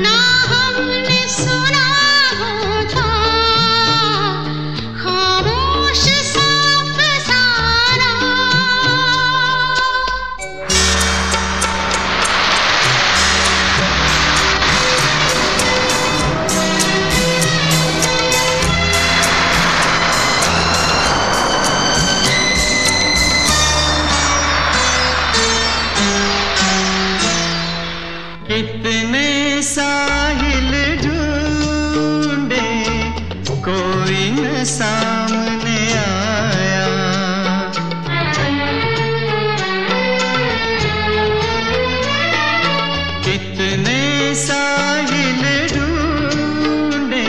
¡No! कोई सामने आया। कितने साहिल ढूंढे,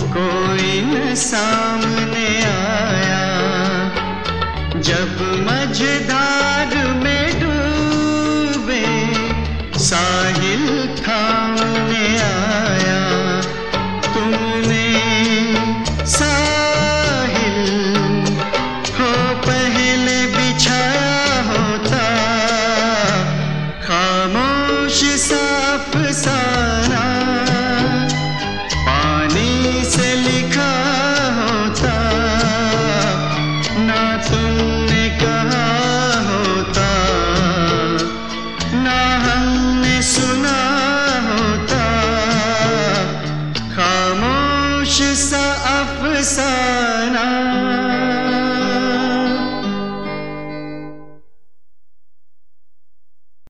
कोई न सामने आया। जब मझदार में डूबे, साहिल थामने आया। महल बिछाया होता। खामोश साफ़ साफ़